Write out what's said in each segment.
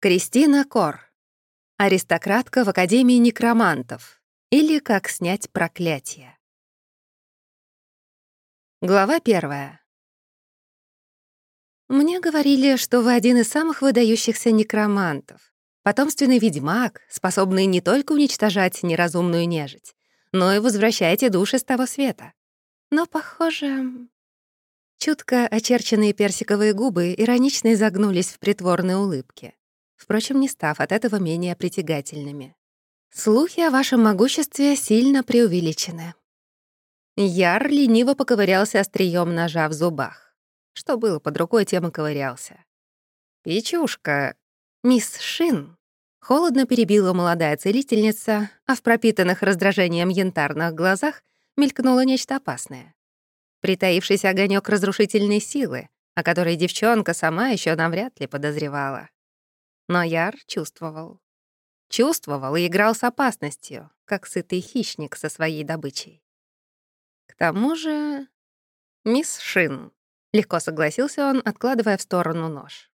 Кристина Кор. Аристократка в Академии некромантов. Или как снять проклятие. Глава первая. Мне говорили, что вы один из самых выдающихся некромантов. Потомственный ведьмак, способный не только уничтожать неразумную нежить, но и возвращаете души с того света. Но, похоже... Чутко очерченные персиковые губы иронично изогнулись в притворной улыбке впрочем, не став от этого менее притягательными. Слухи о вашем могуществе сильно преувеличены. Яр лениво поковырялся острием ножа в зубах. Что было под рукой, тем и ковырялся. «Печушка, мисс Шин», — холодно перебила молодая целительница, а в пропитанных раздражением янтарных глазах мелькнуло нечто опасное. Притаившийся огонек разрушительной силы, о которой девчонка сама еще навряд ли подозревала. Но Яр чувствовал. Чувствовал и играл с опасностью, как сытый хищник со своей добычей. К тому же... «Мисс Шин», — легко согласился он, откладывая в сторону нож.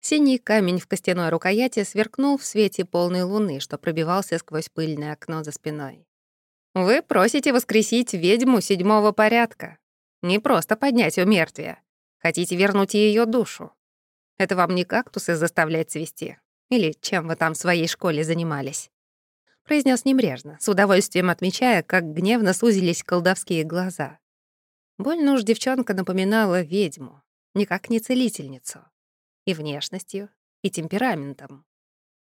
Синий камень в костяной рукояти сверкнул в свете полной луны, что пробивался сквозь пыльное окно за спиной. «Вы просите воскресить ведьму седьмого порядка. Не просто поднять у мертвия. Хотите вернуть ее душу. Это вам не кактусы заставлять цвести? Или чем вы там в своей школе занимались?» Произнес небрежно, с удовольствием отмечая, как гневно сузились колдовские глаза. Больно уж девчонка напоминала ведьму, никак не целительницу. И внешностью, и темпераментом.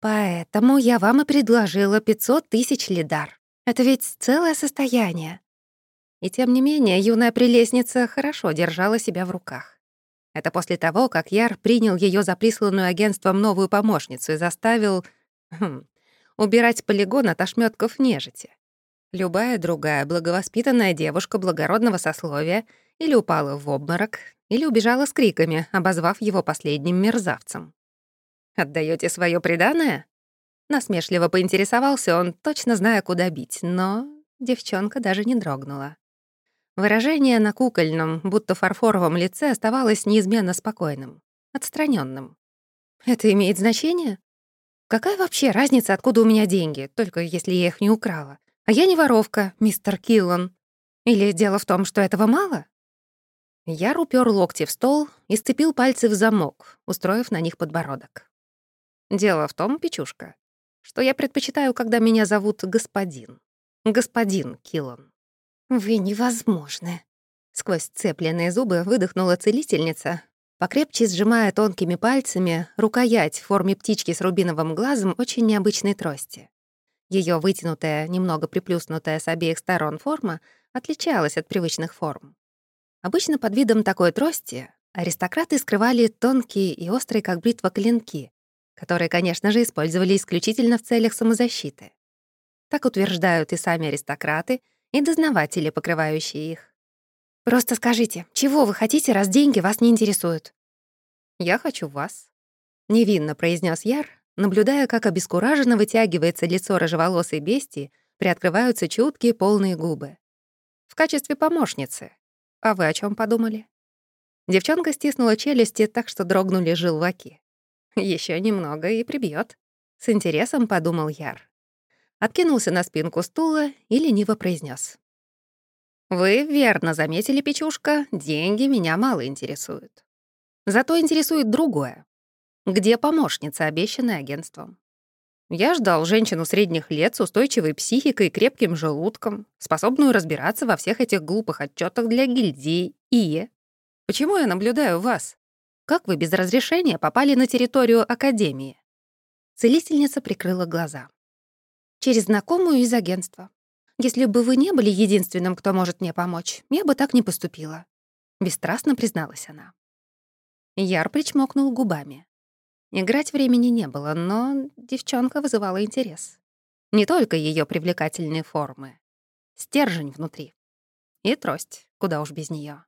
«Поэтому я вам и предложила 500 тысяч лидар. Это ведь целое состояние». И тем не менее юная прелестница хорошо держала себя в руках. Это после того, как Яр принял ее за присланную агентством новую помощницу и заставил хм, убирать полигон от ошметков нежити. Любая другая благовоспитанная девушка благородного сословия или упала в обморок, или убежала с криками, обозвав его последним мерзавцем. Отдаете свое преданное? Насмешливо поинтересовался он, точно зная, куда бить, но девчонка даже не дрогнула. Выражение на кукольном, будто фарфоровом лице оставалось неизменно спокойным, отстраненным. «Это имеет значение? Какая вообще разница, откуда у меня деньги, только если я их не украла? А я не воровка, мистер Киллан. Или дело в том, что этого мало?» Я упер локти в стол и сцепил пальцы в замок, устроив на них подбородок. «Дело в том, печушка, что я предпочитаю, когда меня зовут господин. Господин Киллан. «Вы невозможны!» Сквозь цепленные зубы выдохнула целительница, покрепче сжимая тонкими пальцами рукоять в форме птички с рубиновым глазом очень необычной трости. Ее вытянутая, немного приплюснутая с обеих сторон форма отличалась от привычных форм. Обычно под видом такой трости аристократы скрывали тонкие и острые, как бритва, клинки, которые, конечно же, использовали исключительно в целях самозащиты. Так утверждают и сами аристократы — и дознаватели, покрывающие их. Просто скажите, чего вы хотите, раз деньги вас не интересуют? Я хочу вас, невинно произнес Яр, наблюдая, как обескураженно вытягивается лицо рыжеволосой бестии, приоткрываются чуткие полные губы. В качестве помощницы. А вы о чем подумали? Девчонка стиснула челюсти так, что дрогнули желваки. Еще немного и прибьет. С интересом подумал Яр откинулся на спинку стула и лениво произнес: «Вы верно заметили, Печушка, деньги меня мало интересуют. Зато интересует другое. Где помощница, обещанная агентством? Я ждал женщину средних лет с устойчивой психикой и крепким желудком, способную разбираться во всех этих глупых отчетах для гильдии и... Почему я наблюдаю вас? Как вы без разрешения попали на территорию Академии?» Целительница прикрыла глаза через знакомую из агентства. Если бы вы не были единственным, кто может мне помочь, я бы так не поступила», — бесстрастно призналась она. Яр причмокнул губами. Играть времени не было, но девчонка вызывала интерес. Не только ее привлекательные формы. Стержень внутри. И трость, куда уж без нее.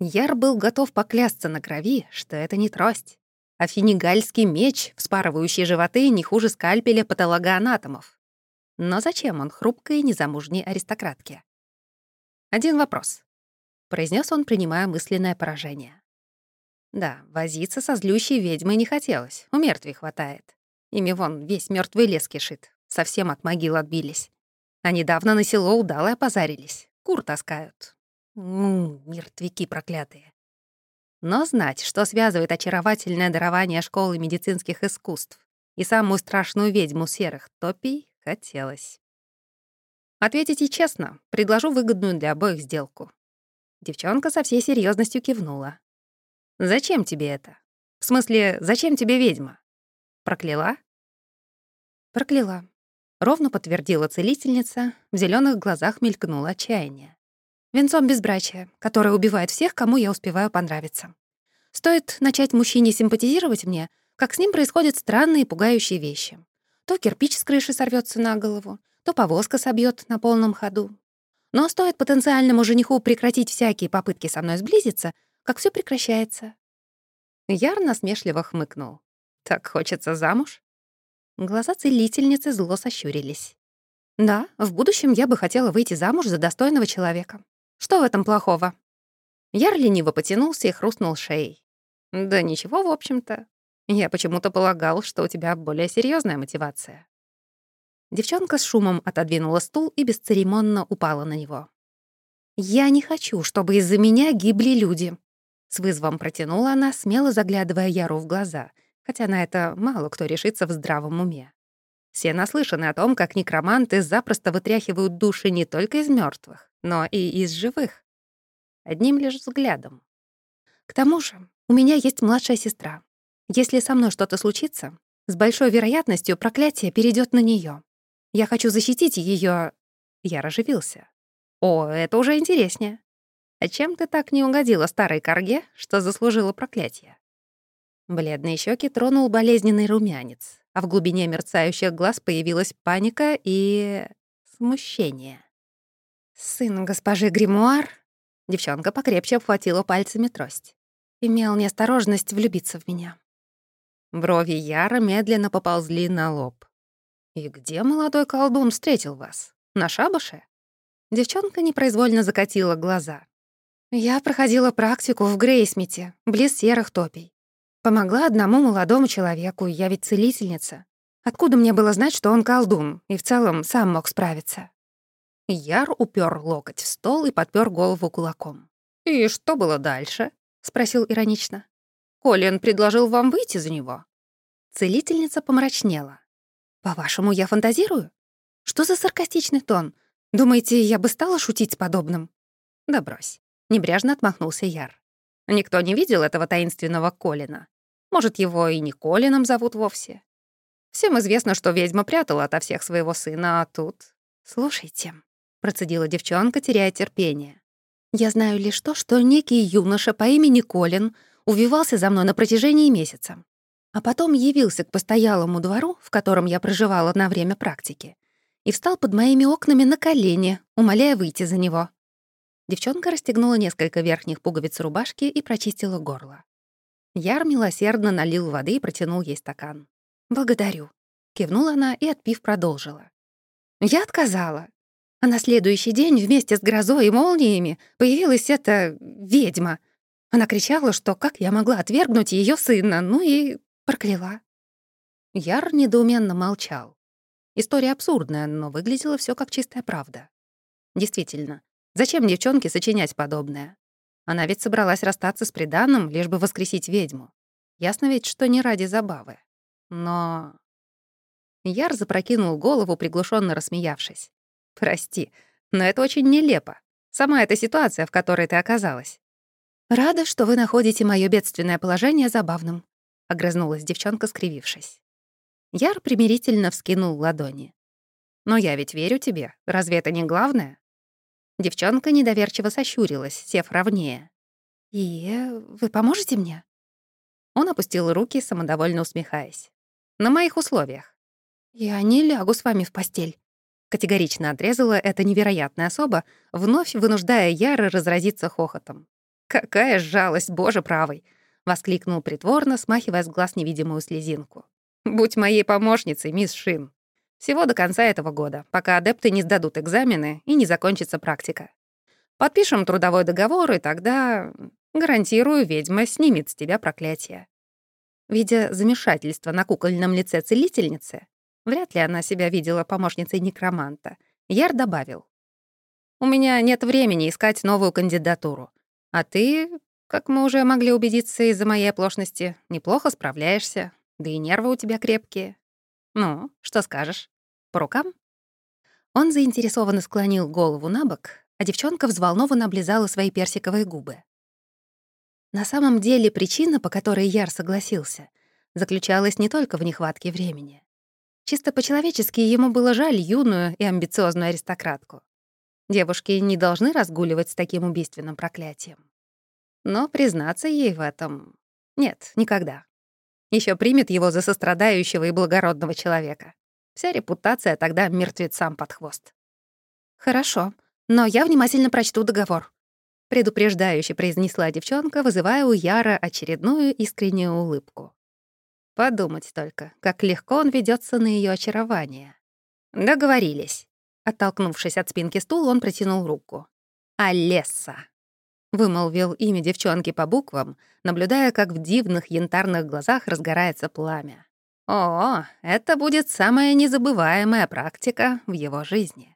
Яр был готов поклясться на крови, что это не трость, а финигальский меч, вспарывающий животы не хуже скальпеля патологоанатомов. Но зачем он хрупкой незамужней аристократке? «Один вопрос», — произнес он, принимая мысленное поражение. Да, возиться со злющей ведьмой не хотелось, у мертвей хватает. Ими вон весь мертвый лес кишит, совсем от могил отбились. А недавно на село удалое позарились, кур таскают. Ммм, мертвяки проклятые. Но знать, что связывает очаровательное дарование школы медицинских искусств и самую страшную ведьму серых топий, хотелось. Ответите честно, предложу выгодную для обоих сделку. Девчонка со всей серьезностью кивнула. «Зачем тебе это? В смысле, зачем тебе ведьма? Прокляла?» «Прокляла», — ровно подтвердила целительница, в зеленых глазах мелькнуло отчаяние. «Венцом безбрачия, которое убивает всех, кому я успеваю понравиться. Стоит начать мужчине симпатизировать мне, как с ним происходят странные пугающие вещи. То кирпич с крыши сорвется на голову, то повозка собьет на полном ходу. Но стоит потенциальному жениху прекратить всякие попытки со мной сблизиться, как все прекращается. Яр насмешливо хмыкнул. «Так хочется замуж?» Глаза целительницы зло сощурились. «Да, в будущем я бы хотела выйти замуж за достойного человека. Что в этом плохого?» Яр лениво потянулся и хрустнул шеей. «Да ничего, в общем-то. Я почему-то полагал, что у тебя более серьезная мотивация». Девчонка с шумом отодвинула стул и бесцеремонно упала на него. «Я не хочу, чтобы из-за меня гибли люди», с вызовом протянула она, смело заглядывая Яру в глаза, хотя на это мало кто решится в здравом уме. Все наслышаны о том, как некроманты запросто вытряхивают души не только из мертвых, но и из живых. Одним лишь взглядом. К тому же у меня есть младшая сестра. Если со мной что-то случится, с большой вероятностью проклятие перейдет на нее. Я хочу защитить ее. Я оживился. О, это уже интереснее. А чем ты так не угодила старой корге, что заслужила проклятие? Бледные щеки тронул болезненный румянец, а в глубине мерцающих глаз появилась паника и... смущение. Сын госпожи Гримуар, девчонка покрепче обхватила пальцами трость, имел неосторожность влюбиться в меня. Брови Яра медленно поползли на лоб. «И где молодой колдун встретил вас? На шабаше?» Девчонка непроизвольно закатила глаза. Я проходила практику в Грейсмите, близ серых топий. Помогла одному молодому человеку, я ведь целительница. Откуда мне было знать, что он колдун, и в целом сам мог справиться? Яр упер локоть в стол и подпер голову кулаком. «И что было дальше?» — спросил иронично. «Колин предложил вам выйти за него?» Целительница помрачнела. «По-вашему, я фантазирую? Что за саркастичный тон? Думаете, я бы стала шутить с подобным?» «Да брось. Небрежно отмахнулся Яр. Никто не видел этого таинственного Колина. Может, его и не Колином зовут вовсе. Всем известно, что ведьма прятала ото всех своего сына, а тут... «Слушайте», — процедила девчонка, теряя терпение. «Я знаю лишь то, что некий юноша по имени Колин увивался за мной на протяжении месяца, а потом явился к постоялому двору, в котором я проживала на время практики, и встал под моими окнами на колени, умоляя выйти за него. Девчонка расстегнула несколько верхних пуговиц рубашки и прочистила горло. Яр милосердно налил воды и протянул ей стакан. «Благодарю», — кивнула она и, отпив, продолжила. «Я отказала. А на следующий день вместе с грозой и молниями появилась эта ведьма. Она кричала, что как я могла отвергнуть ее сына, ну и прокляла». Яр недоуменно молчал. История абсурдная, но выглядела все как чистая правда. Действительно, Зачем девчонке сочинять подобное? Она ведь собралась расстаться с приданным, лишь бы воскресить ведьму. Ясно ведь, что не ради забавы. Но... Яр запрокинул голову, приглушенно рассмеявшись. «Прости, но это очень нелепо. Сама эта ситуация, в которой ты оказалась». «Рада, что вы находите моё бедственное положение забавным», — огрызнулась девчонка, скривившись. Яр примирительно вскинул ладони. «Но я ведь верю тебе. Разве это не главное?» Девчонка недоверчиво сощурилась, сев ровнее. «И вы поможете мне?» Он опустил руки, самодовольно усмехаясь. «На моих условиях». «Я не лягу с вами в постель», — категорично отрезала эта невероятная особа, вновь вынуждая Яра разразиться хохотом. «Какая жалость, боже правый!» — воскликнул притворно, смахивая с глаз невидимую слезинку. «Будь моей помощницей, мисс Шин». Всего до конца этого года, пока адепты не сдадут экзамены и не закончится практика. Подпишем трудовой договор, и тогда... Гарантирую, ведьма снимет с тебя проклятие». Видя замешательство на кукольном лице целительницы, вряд ли она себя видела помощницей некроманта, Яр добавил. «У меня нет времени искать новую кандидатуру. А ты, как мы уже могли убедиться из-за моей оплошности, неплохо справляешься, да и нервы у тебя крепкие. Ну, что скажешь? По рукам?» Он заинтересованно склонил голову на бок, а девчонка взволнованно облизала свои персиковые губы. На самом деле причина, по которой Яр согласился, заключалась не только в нехватке времени. Чисто по-человечески ему было жаль юную и амбициозную аристократку. Девушки не должны разгуливать с таким убийственным проклятием. Но признаться ей в этом... Нет, никогда. Еще примет его за сострадающего и благородного человека. Вся репутация тогда мертвецам под хвост. «Хорошо, но я внимательно прочту договор», — предупреждающе произнесла девчонка, вызывая у Яра очередную искреннюю улыбку. Подумать только, как легко он ведется на ее очарование. Договорились. Оттолкнувшись от спинки стула, он протянул руку. «Алесса», — вымолвил имя девчонки по буквам, наблюдая, как в дивных янтарных глазах разгорается пламя. «О, это будет самая незабываемая практика в его жизни».